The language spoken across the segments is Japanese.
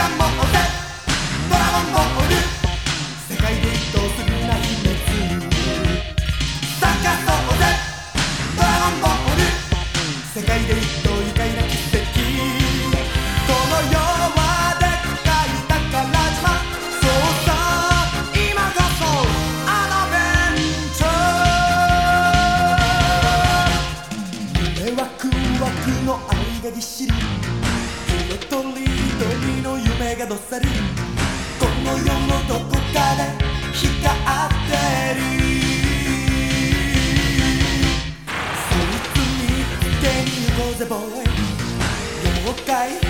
ドラゴン世界で一等するな秘密サッカーとドラゴンボール世界で一等愉快な奇跡この世はで深い宝島そうさ今こそアドベンチャー夢は空枠の間ぎっしり色とり君の夢がどっさりこの世のどこかで光ってる。そいつに手に行こうぜボーイ。妖怪変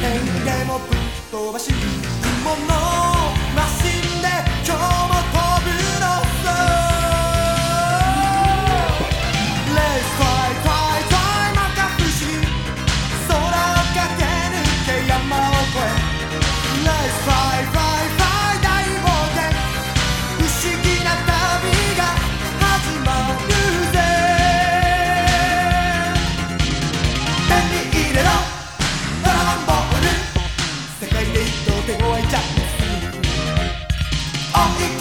でもぶっ飛ばし雲の I'll